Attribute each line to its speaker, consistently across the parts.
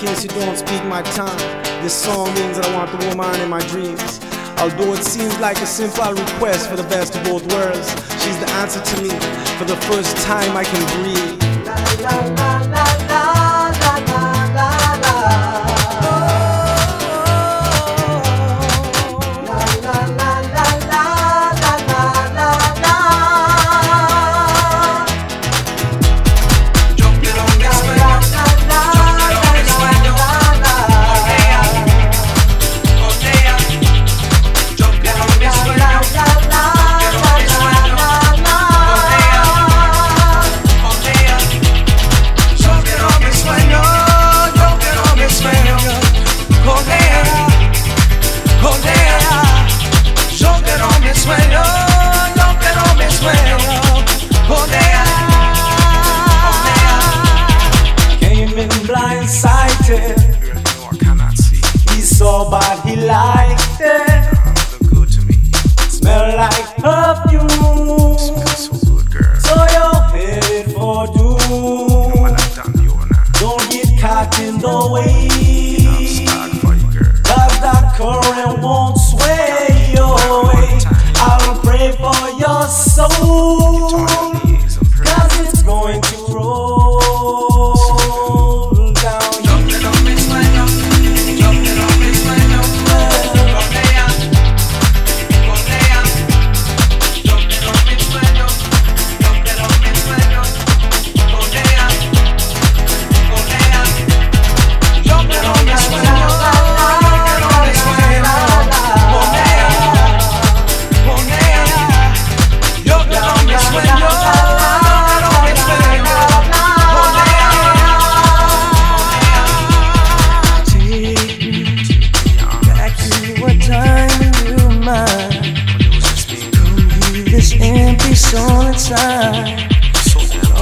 Speaker 1: case you don't speak my tongue, this song means that I want the woman in my dreams. Although it seems like a simple request for the best of both worlds, she's the answer to me. For the first time, I can breathe. what he
Speaker 2: likes it. Look good to me. Smell like perfume. Smells so good, girl. So you're headed for doom. You know I've done you not. Don't get caught in the way.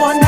Speaker 2: one